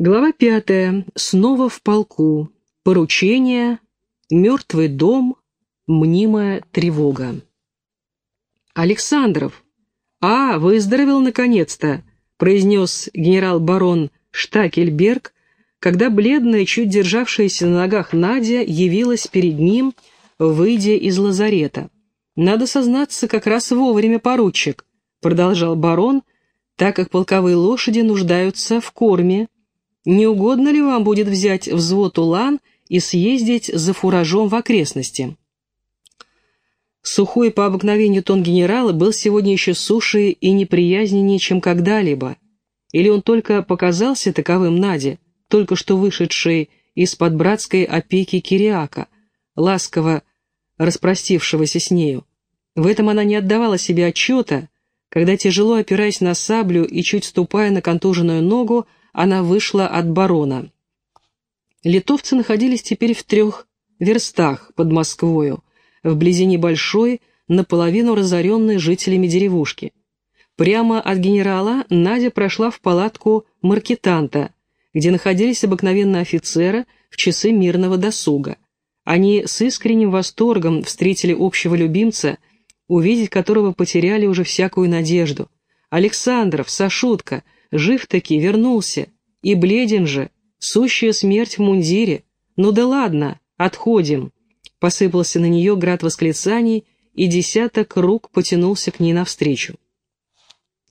Глава пятая. Снова в полку. Поручение. Мертвый дом. Мнимая тревога. Александров. «А, выздоровел наконец-то», — произнес генерал-барон Штакельберг, когда бледная, чуть державшаяся на ногах Надя явилась перед ним, выйдя из лазарета. «Надо сознаться, как раз вовремя, поручик», — продолжал барон, так как полковые лошади нуждаются в корме, не угодно ли вам будет взять взвод улан и съездить за фуражом в окрестности? Сухой по обыкновению тон генерала был сегодня еще суше и неприязненнее, чем когда-либо. Или он только показался таковым Наде, только что вышедшей из-под братской опеки Кириака, ласково распростившегося с нею. В этом она не отдавала себе отчета, когда, тяжело опираясь на саблю и чуть ступая на контуженную ногу, она вышла от барона. Литовцы находились теперь в трех верстах под Москвою, вблизи небольшой, наполовину разоренной жителями деревушки. Прямо от генерала Надя прошла в палатку маркетанта, где находились обыкновенно офицеры в часы мирного досуга. Они с искренним восторгом встретили общего любимца, увидеть которого потеряли уже всякую надежду. Александров, Сашутка — Жив-таки, вернулся. И бледен же, сущая смерть в мундире. Ну да ладно, отходим. Посыпался на нее град восклицаний, и десяток рук потянулся к ней навстречу.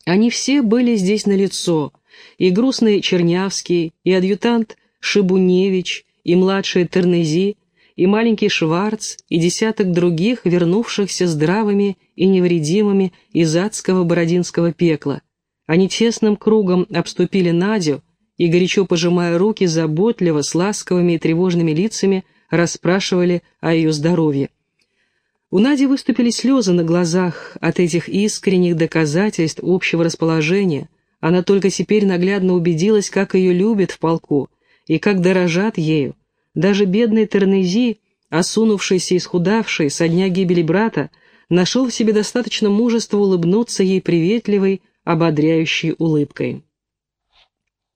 Они все были здесь на лицо, и грустный Чернявский, и адъютант Шибуневич, и младший Тернези, и маленький Шварц, и десяток других, вернувшихся здравыми и невредимыми из адского бородинского пекла, они тесным кругом обступили Надю и, горячо пожимая руки, заботливо, с ласковыми и тревожными лицами расспрашивали о ее здоровье. У Нади выступили слезы на глазах от этих искренних доказательств общего расположения. Она только теперь наглядно убедилась, как ее любят в полку и как дорожат ею. Даже бедный Тернези, осунувшийся и исхудавший со дня гибели брата, нашел в себе достаточно мужества улыбнуться ей приветливой, ободряющей улыбкой.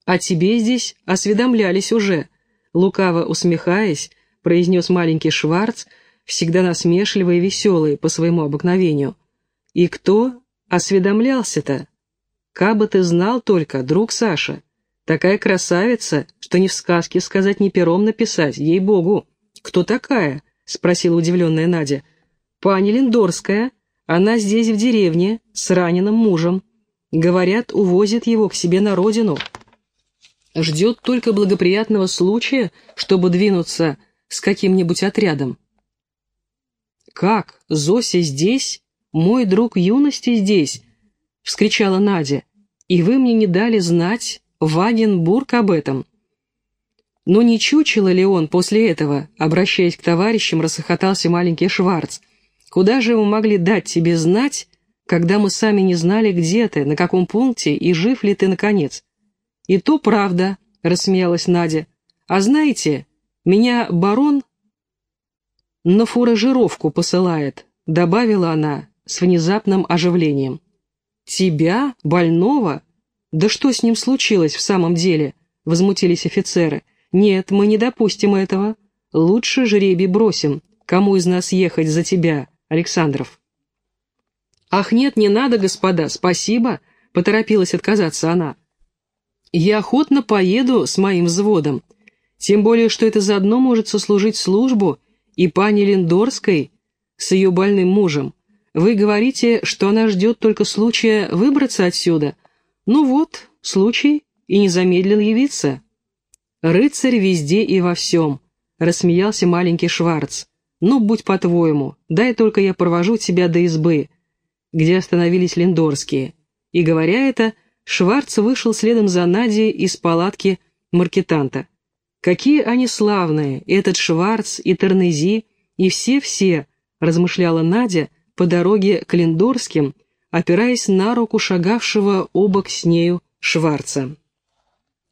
«А тебе здесь осведомлялись уже», — лукаво усмехаясь, произнес маленький Шварц, всегда насмешливый и веселый по своему обыкновению. «И кто осведомлялся-то? Кабы ты знал только, друг Саша, такая красавица, что ни в сказке сказать, ни пером написать, ей-богу. Кто такая?» — спросила удивленная Надя. «Пани Линдорская, она здесь в деревне, с раненым мужем». Говорят, увозит его к себе на родину. Ждет только благоприятного случая, чтобы двинуться с каким-нибудь отрядом. «Как? Зося здесь? Мой друг юности здесь?» — вскричала Надя. «И вы мне не дали знать, Вагенбург, об этом?» Но не чучело ли он после этого, обращаясь к товарищам, рассохотался маленький Шварц. «Куда же вы могли дать тебе знать, когда мы сами не знали, где ты, на каком пункте и жив ли ты, наконец. «И то правда», — рассмеялась Надя. «А знаете, меня барон на фуражировку посылает», — добавила она с внезапным оживлением. «Тебя? Больного? Да что с ним случилось в самом деле?» — возмутились офицеры. «Нет, мы не допустим этого. Лучше жребий бросим. Кому из нас ехать за тебя, Александров?» «Ах, нет, не надо, господа, спасибо», — поторопилась отказаться она. «Я охотно поеду с моим взводом, тем более, что это заодно может сослужить службу и пани Линдорской с ее больным мужем. Вы говорите, что она ждет только случая выбраться отсюда. Ну вот, случай, и не замедлил явиться». «Рыцарь везде и во всем», — рассмеялся маленький Шварц. «Ну, будь по-твоему, дай только я провожу тебя до избы» где остановились линдорские, и, говоря это, Шварц вышел следом за Надей из палатки маркетанта. «Какие они славные, этот Шварц и Тернези, и все-все», размышляла Надя по дороге к Линдорским, опираясь на руку шагавшего обок с нею Шварца.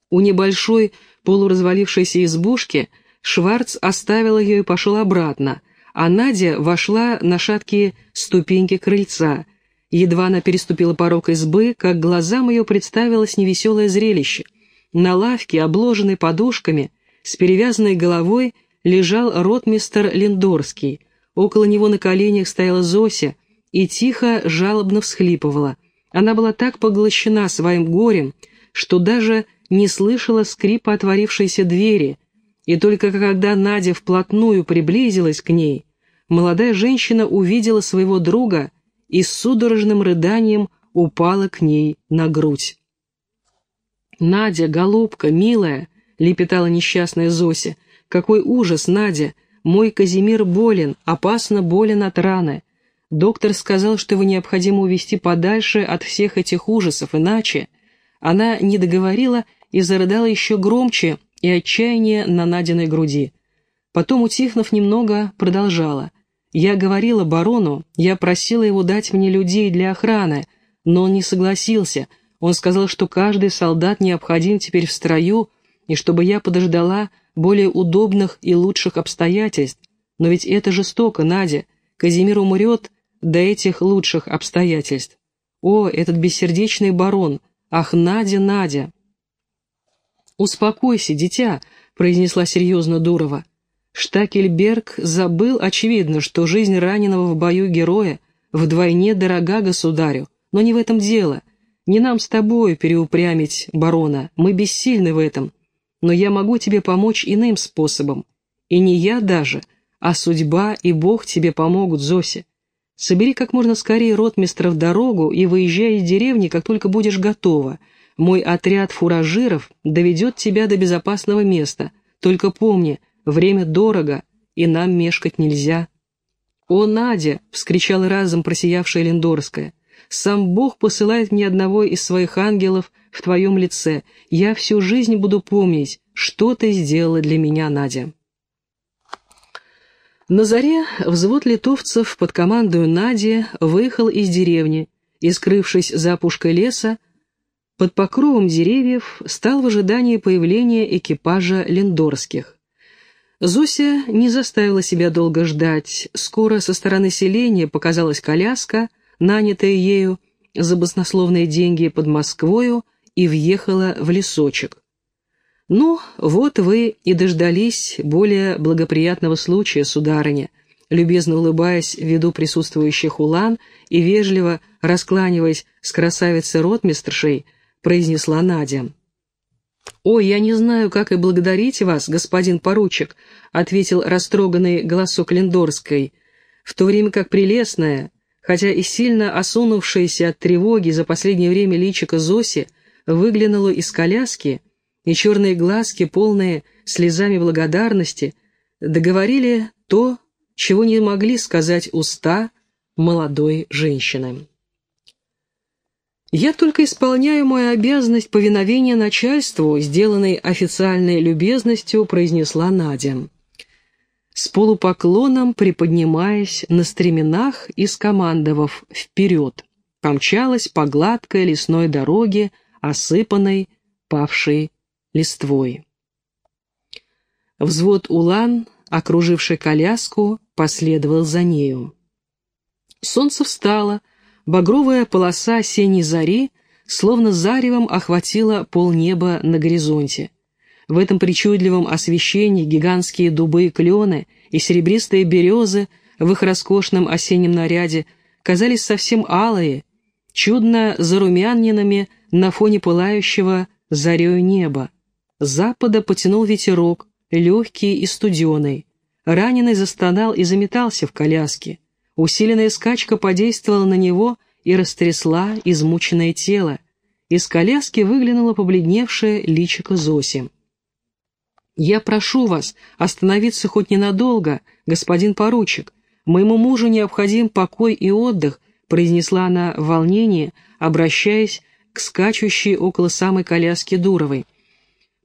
У небольшой полуразвалившейся избушки Шварц оставил ее и пошел обратно, а Надя вошла на шаткие ступеньки крыльца. Едва она переступила порог избы, как глазам ее представилось невеселое зрелище. на лавке, обложенной подушками, с перевязанной головой, лежал ротмистер Линдорский. Около него на коленях стояла Зося и тихо, жалобно всхлипывала. Она была так поглощена своим горем, что даже не слышала скрипа отворившейся двери, и только когда Надя вплотную приблизилась к ней, молодая женщина увидела своего друга и с судорожным рыданием упала к ней на грудь. «Надя, голубка, милая!» — лепетала несчастная Зося. «Какой ужас, Надя! Мой Казимир болен, опасно болен от раны. Доктор сказал, что его необходимо увести подальше от всех этих ужасов, иначе...» Она не договорила и зарыдала еще громче и отчаяние на Надиной груди. Потом, утихнув немного, продолжала. «Я говорила барону, я просила его дать мне людей для охраны, но он не согласился, он сказал, что каждый солдат необходим теперь в строю, и чтобы я подождала более удобных и лучших обстоятельств. Но ведь это жестоко, Надя. Казимир умрет до этих лучших обстоятельств. О, этот бессердечный барон! Ах, Надя, Надя! «Успокойся, дитя», — произнесла серьезно Дурова. Штакельберг забыл, очевидно, что жизнь раненого в бою героя вдвойне дорога государю, но не в этом дело. Не нам с тобой переупрямить барона, мы бессильны в этом. Но я могу тебе помочь иным способом. И не я даже, а судьба и Бог тебе помогут, Зося. Собери как можно скорее ротмистра в дорогу и выезжай из деревни, как только будешь готова. Мой отряд фуражиров доведет тебя до безопасного места. Только помни, время дорого, и нам мешкать нельзя». «О, Надя!» — вскричала разом просиявшая Лендорская. Сам Бог посылает мне одного из своих ангелов в твоем лице. Я всю жизнь буду помнить, что ты сделала для меня, Надя». На заре взвод литовцев под командою Нади выехал из деревни и, скрывшись за опушкой леса, под покровом деревьев стал в ожидании появления экипажа лендорских. Зося не заставила себя долго ждать. Скоро со стороны селения показалась коляска, нанятая ею за баснословные деньги под Москвою, и въехала в лесочек. «Ну, вот вы и дождались более благоприятного случая, сударыня», любезно улыбаясь виду присутствующих улан и вежливо раскланиваясь с красавицей ротмистршей, произнесла Надя. «Ой, я не знаю, как и благодарить вас, господин поручик», ответил растроганный голосок Лендорской, в то время как прелестная, хотя и сильно осунувшаяся от тревоги за последнее время личико Зоси выглянула из коляски, и черные глазки, полные слезами благодарности, договорили то, чего не могли сказать уста молодой женщины. «Я только исполняю мою обязанность повиновения начальству, сделанной официальной любезностью», произнесла Надя с полупоклоном приподнимаясь на стременах и скомандовав «вперед», помчалась по гладкой лесной дороге, осыпанной павшей листвой. Взвод улан, окруживший коляску, последовал за нею. Солнце встало, багровая полоса осенней зари словно заревом охватила полнеба на горизонте. В этом причудливом освещении гигантские дубы и клены и серебристые березы в их роскошном осеннем наряде казались совсем алые, чудно зарумяненными на фоне пылающего зарею неба. Запада потянул ветерок, легкий и студеный. Раненый застонал и заметался в коляске. Усиленная скачка подействовала на него и растрясла измученное тело. Из коляски выглянуло побледневшее личико Зоси. «Я прошу вас остановиться хоть ненадолго, господин поручик. Моему мужу необходим покой и отдых», произнесла она в волнении, обращаясь к скачущей около самой коляски Дуровой.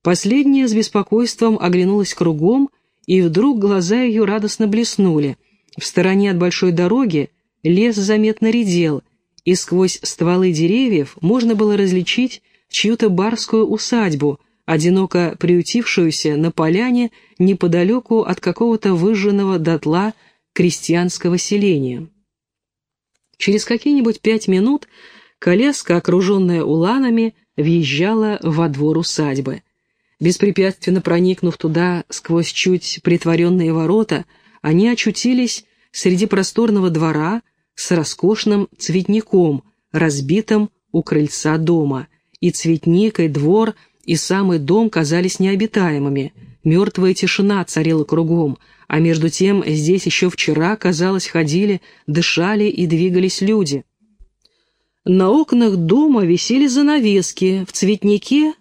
Последняя с беспокойством оглянулась кругом, и вдруг глаза ее радостно блеснули. В стороне от большой дороги лес заметно редел, и сквозь стволы деревьев можно было различить чью-то барскую усадьбу, одиноко приютившуюся на поляне неподалеку от какого-то выжженного дотла крестьянского селения. Через какие-нибудь пять минут коляска, окруженная уланами, въезжала во двор усадьбы. Беспрепятственно проникнув туда сквозь чуть притворенные ворота, они очутились среди просторного двора с роскошным цветником, разбитым у крыльца дома. И цветник, и двор, и самый дом казались необитаемыми. Мертвая тишина царила кругом, а между тем здесь еще вчера, казалось, ходили, дышали и двигались люди. На окнах дома висели занавески, в цветнике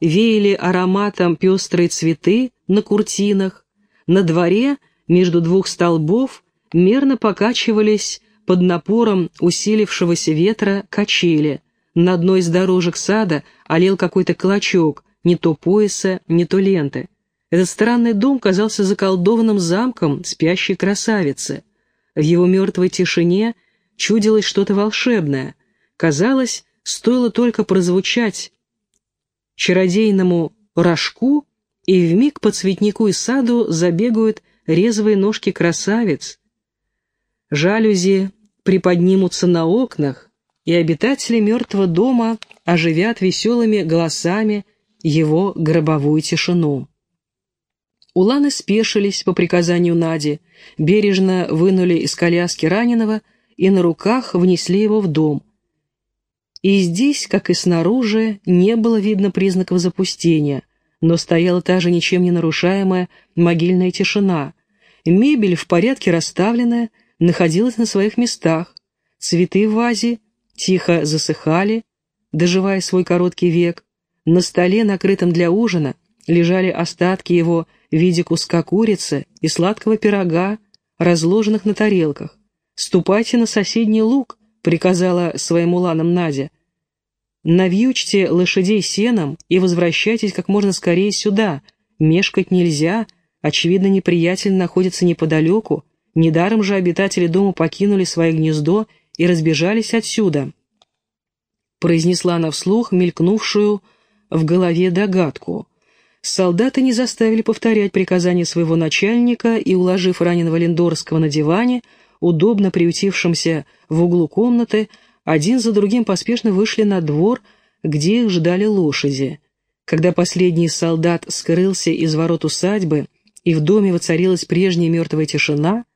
веяли ароматом пестрые цветы на куртинах, на дворе между двух столбов мерно покачивались под напором усилившегося ветра качели. На одной из дорожек сада олел какой-то клочок, не то пояса, не то ленты. Этот странный дом казался заколдованным замком спящей красавицы. В его мертвой тишине чудилось что-то волшебное. Казалось, стоило только прозвучать чародейному рожку, и вмиг по цветнику и саду забегают резвые ножки красавиц. Жалюзи приподнимутся на окнах, и обитатели мертвого дома оживят веселыми голосами его гробовую тишину. Уланы спешились по приказанию Нади, бережно вынули из коляски раненого и на руках внесли его в дом. И здесь, как и снаружи, не было видно признаков запустения, но стояла та же ничем не нарушаемая могильная тишина. Мебель в порядке расставленная находилась на своих местах, цветы в вазе тихо засыхали, доживая свой короткий век, на столе, накрытом для ужина, лежали остатки его в виде куска курицы и сладкого пирога, разложенных на тарелках. «Ступайте на соседний луг», — приказала своим уланам Надя. «Навьючьте лошадей сеном и возвращайтесь как можно скорее сюда. Мешкать нельзя, очевидно, неприятель находится неподалеку. Недаром же обитатели дома покинули свое гнездо и разбежались отсюда», — произнесла она вслух мелькнувшую в голове догадку — Солдаты не заставили повторять приказания своего начальника и, уложив раненого Лендорского на диване, удобно приютившемся в углу комнаты, один за другим поспешно вышли на двор, где их ждали лошади. Когда последний солдат скрылся из ворот усадьбы, и в доме воцарилась прежняя мертвая тишина,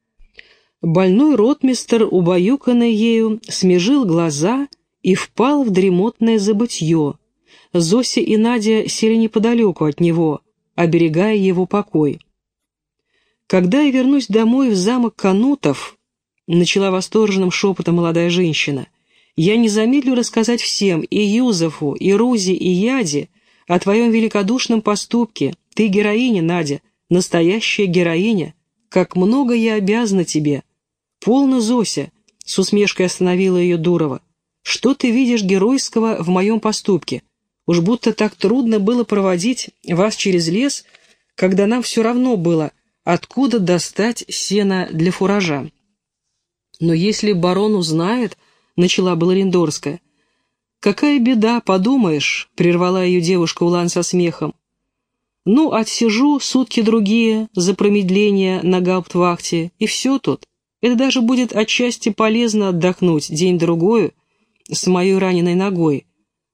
больной ротмистер, убаюканный ею, смежил глаза и впал в дремотное забытье, Зося и Надя сели неподалеку от него, оберегая его покой. «Когда я вернусь домой в замок Канутов», — начала восторженным шепотом молодая женщина, «я не замедлю рассказать всем, и Юзефу, и Рузе, и Яде, о твоем великодушном поступке. Ты героиня, Надя, настоящая героиня. Как много я обязана тебе». «Полно, Зося», — с усмешкой остановила ее Дурова. «Что ты видишь геройского в моем поступке? Уж будто так трудно было проводить вас через лес, когда нам все равно было, откуда достать сено для фуража. Но если барон узнает, — начала была Линдорская. «Какая беда, подумаешь», — прервала ее девушка Улан со смехом. «Ну, отсижу сутки-другие за промедление на гауптвахте, и все тут. Это даже будет отчасти полезно отдохнуть день-другой с моей раненой ногой,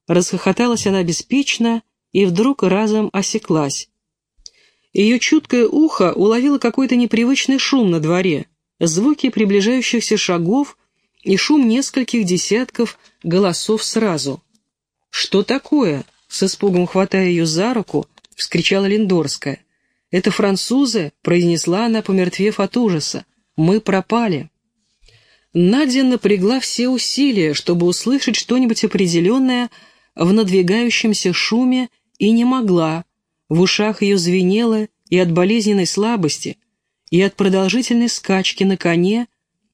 Расхохоталась она беспечно и вдруг разом осеклась. Ее чуткое ухо уловило какой-то непривычный шум на дворе, звуки приближающихся шагов и шум нескольких десятков голосов сразу. «Что такое?» — с испугом хватая ее за руку, вскричала Линдорская. «Это французы?» — произнесла она, помертвев от ужаса. «Мы пропали». Надя напрягла все усилия, чтобы услышать что-нибудь определенное в надвигающемся шуме и не могла, в ушах ее звенело и от болезненной слабости, и от продолжительной скачки на коне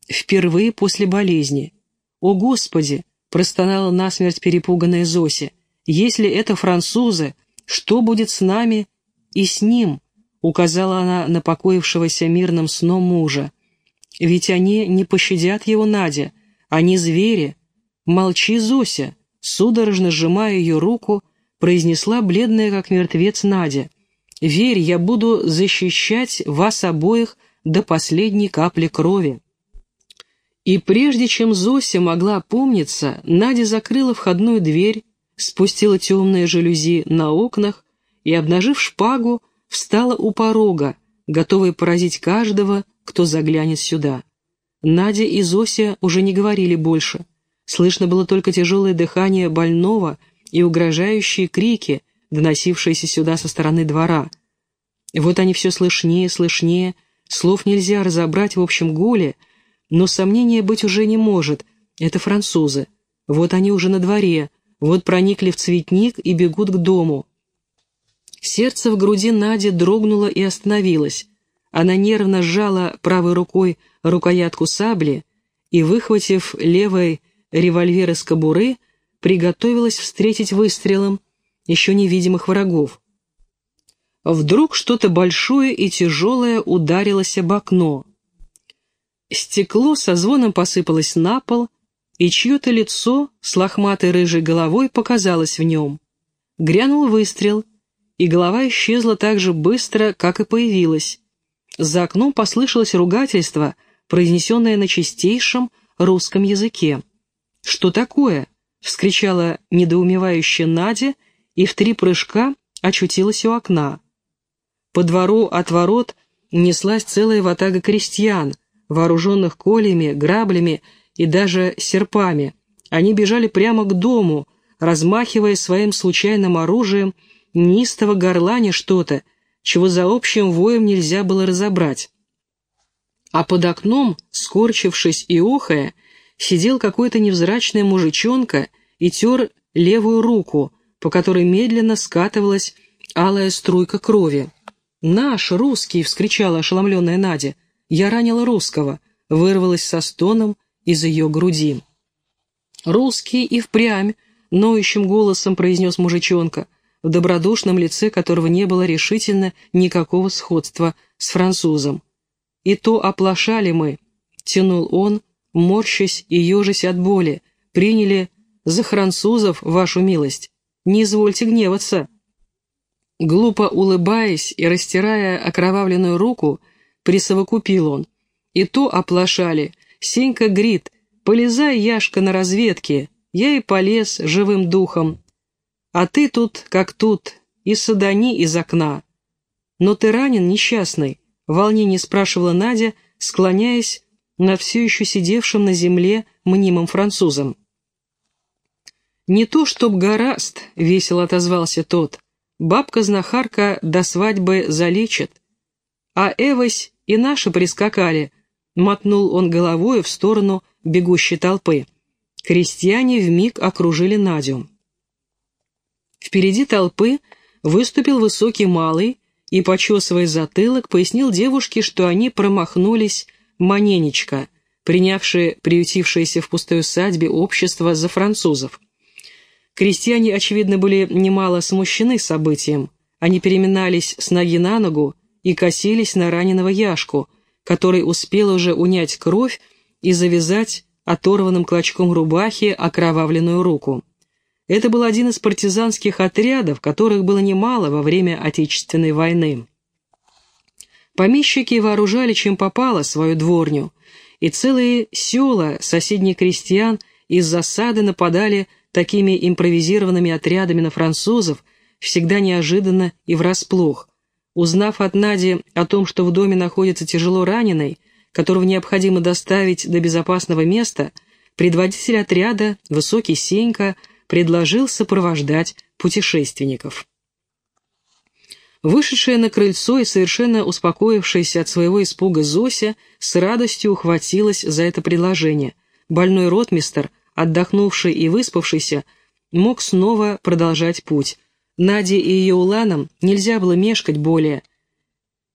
впервые после болезни. «О, Господи!» — простонала насмерть перепуганная Зося. «Если это французы, что будет с нами и с ним?» — указала она на покоившегося мирным сном мужа. «Ведь они не пощадят его, Надя, они звери. Молчи, Зося!» судорожно сжимая ее руку, произнесла бледная, как мертвец, Надя. «Верь, я буду защищать вас обоих до последней капли крови». И прежде чем Зося могла опомниться, Надя закрыла входную дверь, спустила темные жалюзи на окнах и, обнажив шпагу, встала у порога, готовая поразить каждого, кто заглянет сюда. Надя и Зося уже не говорили больше. Слышно было только тяжелое дыхание больного и угрожающие крики, доносившиеся сюда со стороны двора. Вот они все слышнее, слышнее, слов нельзя разобрать в общем гуле, но сомнения быть уже не может, это французы. Вот они уже на дворе, вот проникли в цветник и бегут к дому. Сердце в груди Нади дрогнуло и остановилось. Она нервно сжала правой рукой рукоятку сабли и, выхватив левой револьвер из кобуры, приготовилась встретить выстрелом еще невидимых врагов. Вдруг что-то большое и тяжелое ударилось об окно. Стекло со звоном посыпалось на пол, и чье-то лицо с лохматой рыжей головой показалось в нем. Грянул выстрел, и голова исчезла так же быстро, как и появилась. За окном послышалось ругательство, произнесенное на чистейшем русском языке. «Что такое?» — вскричала недоумевающая Надя и в три прыжка очутилась у окна. По двору от ворот неслась целая ватага крестьян, вооруженных колями, граблями и даже серпами. Они бежали прямо к дому, размахивая своим случайным оружием, неистово горлане что-то, чего за общим воем нельзя было разобрать. А под окном, скорчившись и охая, сидел какой-то невзрачный мужичонка и тер левую руку, по которой медленно скатывалась алая струйка крови. «Наш, русский!» — вскричала ошеломленная Надя. «Я ранила русского!» — вырвалась со стоном из ее груди. «Русский и впрямь!» — ноющим голосом произнес мужичонка, в добродушном лице которого не было решительно никакого сходства с французом. «И то оплошали мы!» — тянул он, морщась и ежась от боли. «Приняли за французов вашу милость. Не извольте гневаться!» Глупо улыбаясь и растирая окровавленную руку, присовокупил он. «И то оплошали, Сенька грит, полезай, Яшка, на разведке. Я и полез живым духом. А ты тут, как тут, и садани из окна. Но ты ранен, несчастный, в волнении спрашивала Надя, склоняясь над все еще сидевшим на земле мнимым французом. «Не то, чтоб гораст», — весело отозвался тот. «Бабка-знахарка до свадьбы залечит. А Эвось и наши прискакали, Мотнул он головой в сторону бегущей толпы. Крестьяне вмиг окружили Надю. Впереди толпы выступил высокий малый и, почесывая затылок, пояснил девушке, что они промахнулись маненечко, принявшие приютившееся в пустой усадьбе общество за французов. Крестьяне, очевидно, были немало смущены событием. Они переминались с ноги на ногу и косились на раненого Яшку, который успел уже унять кровь и завязать оторванным клочком рубахи окровавленную руку. Это был один из партизанских отрядов, которых было немало во время Отечественной войны. Помещики вооружали чем попало свою дворню, и целые села соседних крестьян из засады нападали такими импровизированными отрядами на французов, всегда неожиданно и врасплох – Узнав от Нади о том, что в доме находится тяжело раненый, которого необходимо доставить до безопасного места, предводитель отряда, высокий Сенька, предложил сопровождать путешественников. Вышедшая на крыльцо и совершенно успокоившаяся от своего испуга Зося с радостью ухватилась за это предложение. Больной ротмистер, отдохнувший и выспавшийся, мог снова продолжать путь. Наде и ее уланам нельзя было мешкать более,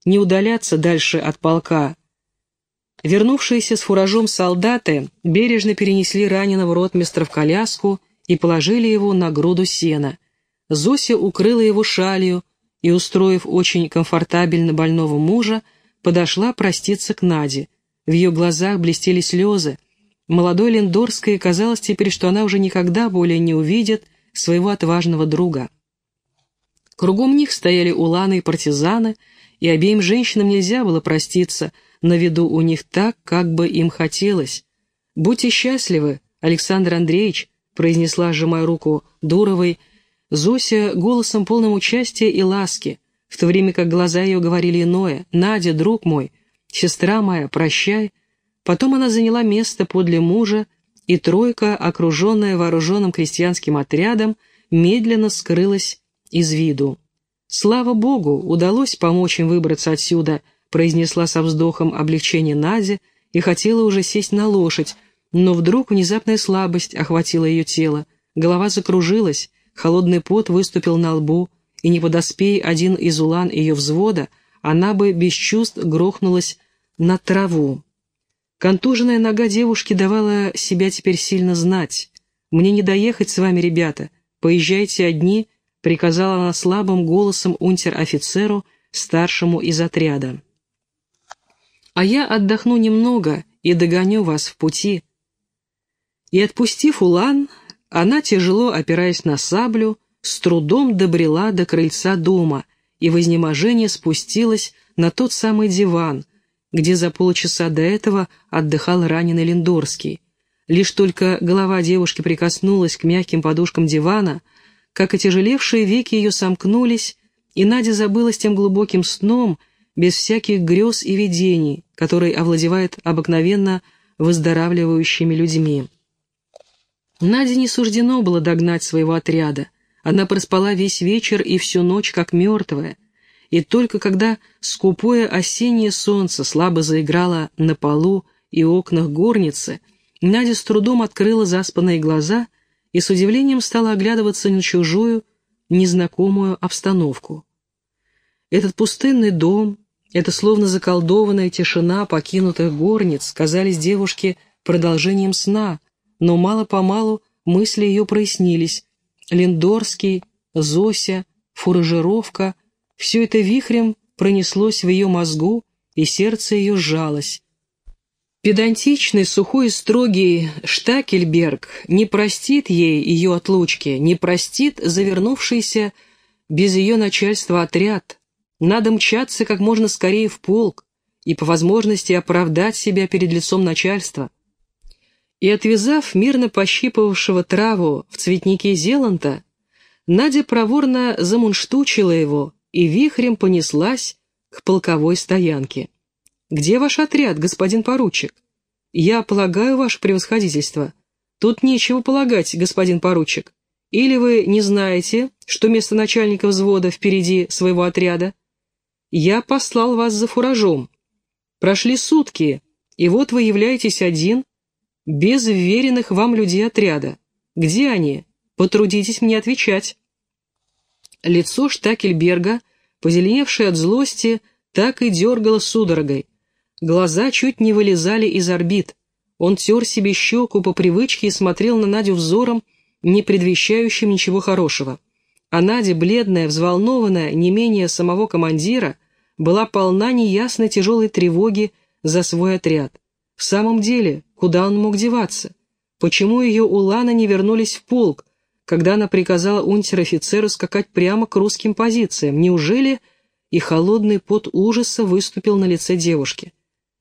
не удаляться дальше от полка. Вернувшиеся с фуражом солдаты бережно перенесли раненого ротмистра в коляску и положили его на груду сена. Зося укрыла его шалью и, устроив очень комфортабельно больного мужа, подошла проститься к Наде. В ее глазах блестели слезы. Молодой Лендорской казалось теперь, что она уже никогда более не увидит своего отважного друга. Кругом них стояли уланы и партизаны, и обеим женщинам нельзя было проститься на виду у них так, как бы им хотелось. «Будьте счастливы, Александр Андреевич», произнесла, сжимая руку Дуровой, Зося голосом полным участия и ласки, в то время как глаза ее говорили иное. «Надя, друг мой, сестра моя, прощай». Потом она заняла место подле мужа, и тройка, окруженная вооруженным крестьянским отрядом, медленно скрылась из виду. «Слава Богу, удалось помочь им выбраться отсюда», произнесла со вздохом облегчение Надя и хотела уже сесть на лошадь, но вдруг внезапная слабость охватила ее тело, голова закружилась, холодный пот выступил на лбу, и не подоспей один из улан ее взвода, она бы без чувств грохнулась на траву. Контуженная нога девушки давала себя теперь сильно знать. «Мне не доехать с вами, ребята. Поезжайте одни», — приказала она слабым голосом унтер-офицеру, старшему из отряда. «А я отдохну немного и догоню вас в пути». И отпустив улан, она, тяжело опираясь на саблю, с трудом добрела до крыльца дома и в изнеможении спустилась на тот самый диван, где за полчаса до этого отдыхал раненый Лендорский. Лишь только голова девушки прикоснулась к мягким подушкам дивана, как отяжелевшие веки ее сомкнулись, и Надя забылась тем глубоким сном, без всяких грез и видений, который овладевает обыкновенно выздоравливающими людьми. Наде не суждено было догнать своего отряда. Она проспала весь вечер и всю ночь, как мертвая. И только когда скупое осеннее солнце слабо заиграло на полу и окнах горницы, Надя с трудом открыла заспанные глаза и с удивлением стала оглядываться на чужую, незнакомую обстановку. Этот пустынный дом, эта словно заколдованная тишина покинутых горниц казались девушке продолжением сна, но мало-помалу мысли ее прояснились. Лендорский, Зося, фуражировка — все это вихрем пронеслось в ее мозгу, и сердце ее сжалось. Педантичный, сухой и строгий Штакельберг не простит ей ее отлучки, не простит завернувшийся без ее начальства отряд. Надо мчаться как можно скорее в полк и по возможности оправдать себя перед лицом начальства и, отвязав мирно пощипывавшего траву в цветнике Зеланта, Надя проворно замунштучила его и вихрем понеслась к полковой стоянке. «Где ваш отряд, господин поручик?» «Я полагаю, ваше превосходительство». «Тут нечего полагать, господин поручик. Или вы не знаете, что место начальника взвода впереди своего отряда?» «Я послал вас за фуражом. Прошли сутки, и вот вы являетесь один, без веренных вам людей отряда. Где они? Потрудитесь мне отвечать». Лицо Штакельберга, позеленевшее от злости, так и дергало судорогой. Глаза чуть не вылезали из орбит. Он тер себе щеку по привычке и смотрел на Надю взором, не предвещающим ничего хорошего. А Надя, бледная, взволнованная, не менее самого командира, была полна неясной тяжелой тревоги за свой отряд. В самом деле, куда он мог деваться? Почему ее уланы не вернулись в полк, когда она приказала унтер-офицеру скакать прямо к русским позициям? Неужели... И холодный пот ужаса выступил на лице девушки.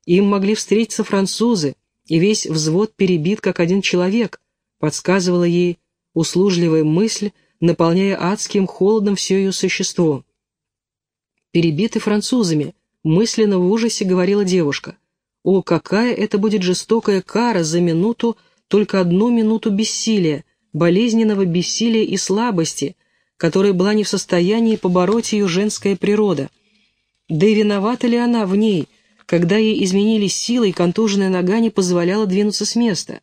Им могли встретиться французы, и весь взвод перебит, как один человек, подсказывала ей услужливая мысль, наполняя адским холодом все ее существо. «Перебиты французами», мысленно в ужасе говорила девушка. О, какая это будет жестокая кара за минуту, только одну минуту бессилия, болезненного бессилия и слабости, которой была не в состоянии побороть ее женская природа. Да и виновата ли она в ней, когда ей изменились силы и контуженная нога не позволяла двинуться с места?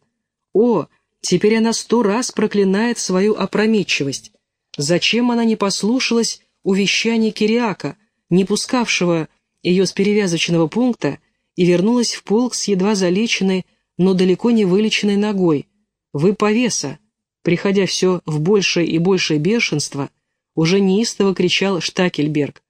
О, теперь она сто раз проклинает свою опрометчивость. Зачем она не послушалась увещаний Кириака, не пускавшего ее с перевязочного пункта, и вернулась в полк с едва залеченной, но далеко не вылеченной ногой. «Вы повеса!» Приходя все в большее и большее бешенство, уже неистово кричал Штакельберг.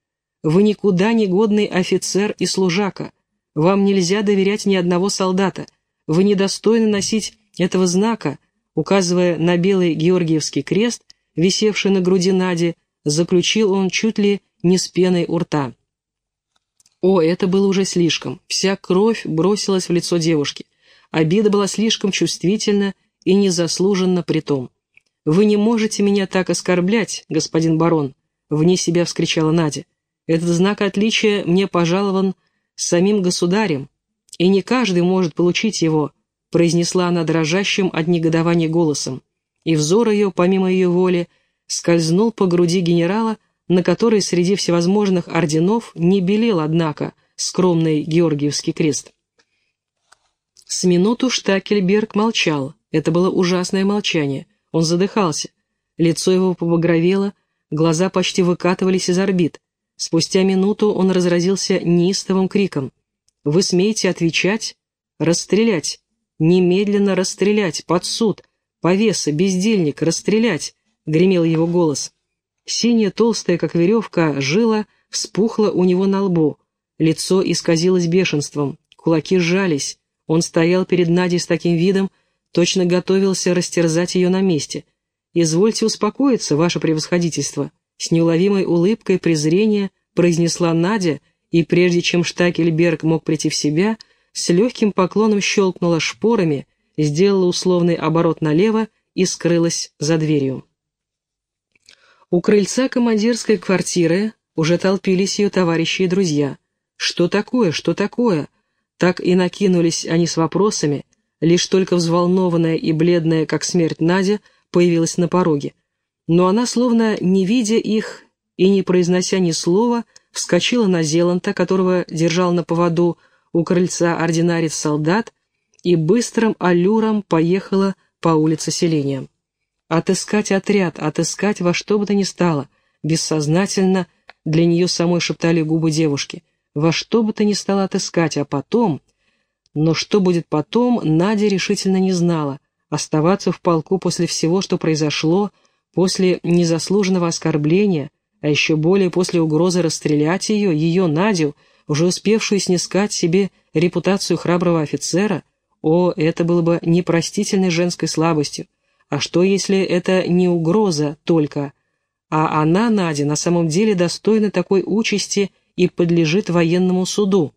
«Вы никуда не годный офицер и служака. Вам нельзя доверять ни одного солдата. Вы недостойны носить этого знака», указывая на белый Георгиевский крест, висевший на груди Нади, заключил он чуть ли не с пеной у рта. О, это было уже слишком. Вся кровь бросилась в лицо девушки. Обида была слишком чувствительна и незаслуженно притом. «Вы не можете меня так оскорблять, господин барон!» — вне себя вскричала Надя. «Этот знак отличия мне пожалован самим государем, и не каждый может получить его», — произнесла она дрожащим от негодования голосом. И взор ее, помимо ее воли, скользнул по груди генерала, на которой среди всевозможных орденов не белел, однако, скромный Георгиевский крест. С минуту Штакельберг молчал. Это было ужасное молчание. Он задыхался. Лицо его побагровело, глаза почти выкатывались из орбит. Спустя минуту он разразился неистовым криком. «Вы смеете отвечать? Расстрелять! Немедленно расстрелять! Под суд! Повеса, бездельник, расстрелять!» — гремел его голос. Синяя, толстая, как веревка, жила вспухла у него на лбу. Лицо исказилось бешенством, кулаки сжались. Он стоял перед Надей с таким видом, точно готовился растерзать ее на месте. «Извольте успокоиться, ваше превосходительство», — с неуловимой улыбкой презрения произнесла Надя, и прежде чем Штакельберг мог прийти в себя, с легким поклоном щелкнула шпорами, сделала условный оборот налево и скрылась за дверью. У крыльца командирской квартиры уже толпились ее товарищи и друзья. «Что такое? Что такое?» Так и накинулись они с вопросами, лишь только взволнованная и бледная, как смерть Надя, появилась на пороге. Но она, словно не видя их и не произнося ни слова, вскочила на Зеланта, которого держал на поводу у крыльца ординарец-солдат, и быстрым аллюром поехала по улице селения. Отыскать отряд, отыскать во что бы то ни стало, бессознательно для нее самой шептали губы девушки — во что бы то ни стало отыскать, а потом... Но что будет потом, Надя решительно не знала. Оставаться в полку после всего, что произошло, после незаслуженного оскорбления, а еще более после угрозы расстрелять ее, ее, Надю, уже успевшую снискать себе репутацию храброго офицера, о, это было бы непростительной женской слабостью. А что, если это не угроза только, а она, Надя, на самом деле достойна такой участи и подлежит военному суду.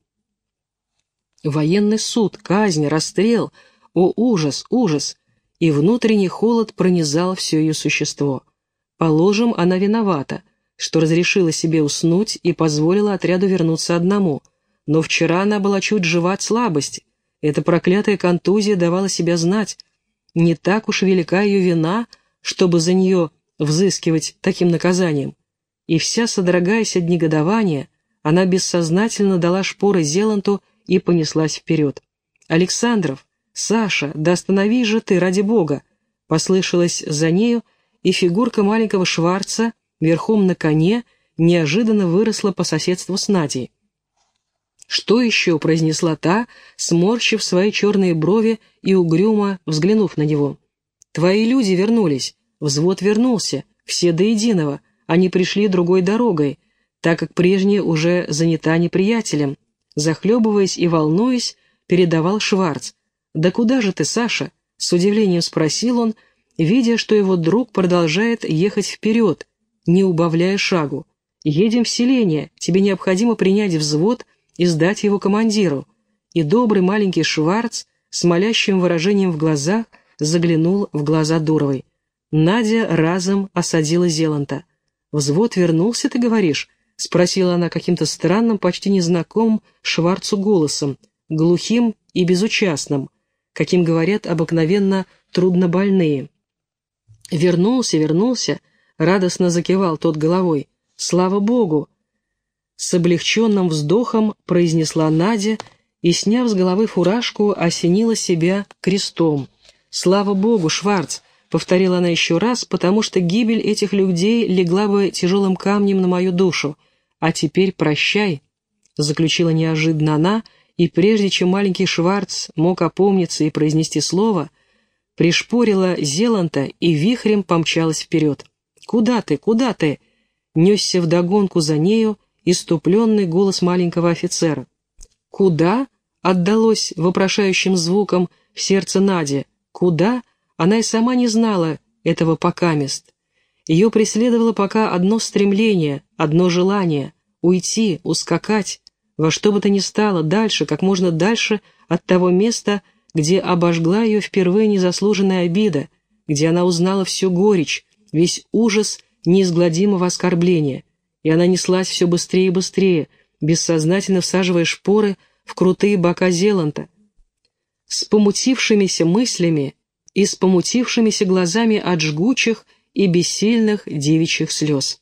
Военный суд, казнь, расстрел, о ужас, ужас, и внутренний холод пронизал все ее существо. Положим, она виновата, что разрешила себе уснуть и позволила отряду вернуться одному, но вчера она была чуть жива от слабости, эта проклятая контузия давала себя знать, не так уж велика ее вина, чтобы за нее взыскивать таким наказанием. И вся, содрогаясь от негодования, она бессознательно дала шпоры Зеланту и понеслась вперед. «Александров! Саша! Да остановись же ты, ради бога!» Послышалось за нею, и фигурка маленького Шварца, верхом на коне, неожиданно выросла по соседству с Надей. «Что еще?» — произнесла та, сморщив свои черные брови и угрюмо взглянув на него. «Твои люди вернулись. Взвод вернулся. Все до единого. Они пришли другой дорогой так как прежняя уже занята неприятелем. Захлебываясь и волнуясь, передавал Шварц. «Да куда же ты, Саша?» — с удивлением спросил он, видя, что его друг продолжает ехать вперед, не убавляя шагу. «Едем в селение, тебе необходимо принять взвод и сдать его командиру». И добрый маленький Шварц с молящим выражением в глазах заглянул в глаза Дуровой. Надя разом осадила Зеланта. «Взвод вернулся, ты говоришь?» — спросила она каким-то странным, почти незнакомым Шварцу голосом, глухим и безучастным, каким говорят обыкновенно труднобольные. «Вернулся, вернулся», — радостно закивал тот головой. «Слава Богу!» С облегченным вздохом произнесла Надя и, сняв с головы фуражку, осенила себя крестом. «Слава Богу, Шварц!» — повторила она еще раз, потому что гибель этих людей легла бы тяжелым камнем на мою душу — «А теперь прощай», — заключила неожиданно она, и прежде чем маленький Шварц мог опомниться и произнести слово, пришпорила Зеланта и вихрем помчалась вперед. «Куда ты? Куда ты?» — несся вдогонку за нею иступленный голос маленького офицера. «Куда?» — отдалось вопрошающим звуком в сердце Нади. «Куда?» Она и сама не знала этого покамест. Ее преследовало пока одно стремление, одно желание — уйти, ускакать, во что бы то ни стало, дальше, как можно дальше от того места, где обожгла ее впервые незаслуженная обида, где она узнала всю горечь, весь ужас неизгладимого оскорбления, и она неслась все быстрее и быстрее, бессознательно всаживая шпоры в крутые бока Зеланта, с помутившимися мыслями и с помутившимися глазами от жгучих и бессильных девичьих слез.